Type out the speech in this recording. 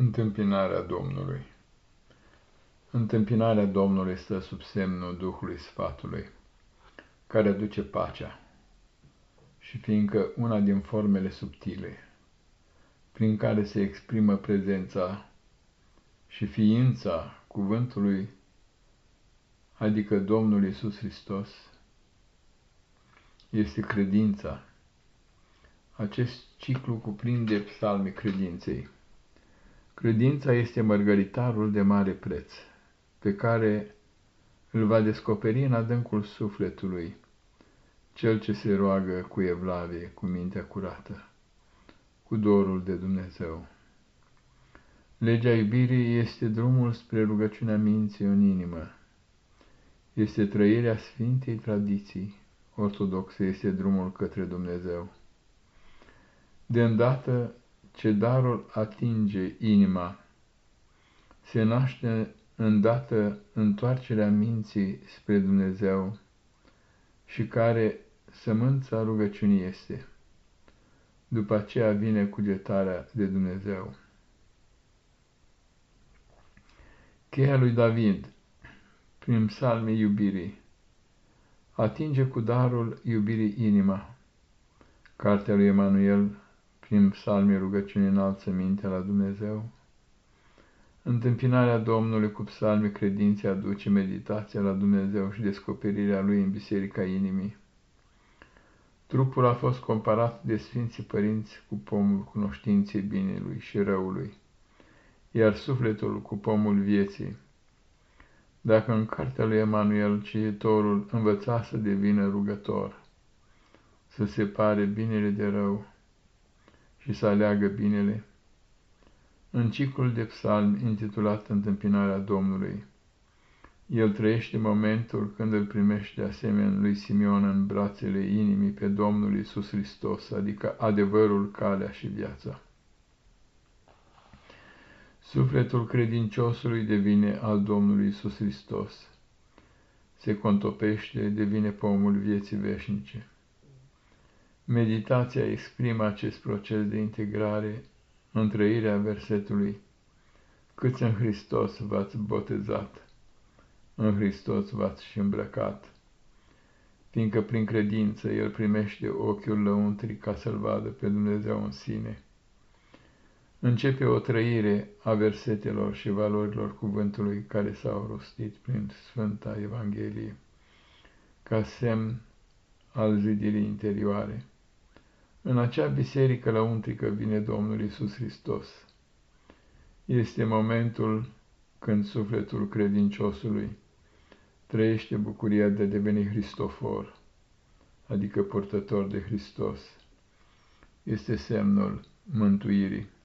Întâmpinarea Domnului. Întâmpinarea Domnului stă sub semnul Duhului Sfatului, care aduce pacea, și fiindcă una din formele subtile, prin care se exprimă prezența și ființa cuvântului, adică Domnul Isus Hristos, este credința. Acest ciclu cuprinde psalmii credinței Credința este mărgăritarul de mare preț, pe care îl va descoperi în adâncul sufletului cel ce se roagă cu evlavie, cu mintea curată, cu dorul de Dumnezeu. Legea iubirii este drumul spre rugăciunea minții în inimă. Este trăirea Sfintei Tradiții ortodoxe, este drumul către Dumnezeu. De îndată ce darul atinge inima, se naște îndată întoarcerea minții spre Dumnezeu și care sămânța rugăciunii este. După aceea vine cugetarea de Dumnezeu. Cheia lui David, prin psalmii iubirii, atinge cu darul iubirii inima. Cartea lui Emanuel prin psalmi rugăciuni înalță mintea la Dumnezeu. Întâmpinarea Domnului cu psalmi credinței aduce meditația la Dumnezeu și descoperirea Lui în biserica inimii. Trupul a fost comparat de Sfinții Părinți cu pomul cunoștinței binelui și răului, iar sufletul cu pomul vieții. Dacă în cartea lui Emanuel cititorul învăța să devină rugător, să separe binele de rău, și să aleagă binele. În ciclul de psalm intitulat Întâmpinarea Domnului, el trăiește momentul când îl primește asemenea lui Simeon în brațele inimii pe Domnul Isus Hristos, adică adevărul, calea și viața. Sufletul credinciosului devine al Domnului Isus Hristos. Se contopește, devine pomul vieții veșnice. Meditația exprimă acest proces de integrare în trăirea versetului. Câți în Hristos v-ați botezat, în Hristos v-ați și îmbrăcat, fiindcă prin credință El primește ochiul lăuntrii ca să-L vadă pe Dumnezeu în sine. Începe o trăire a versetelor și valorilor cuvântului care s-au rostit prin Sfânta Evanghelie, ca semn al zidirii interioare. În acea biserică lăuntrică vine Domnul Isus Hristos. Este momentul când sufletul credinciosului trăiește bucuria de a deveni Hristofor, adică purtător de Hristos. Este semnul mântuirii.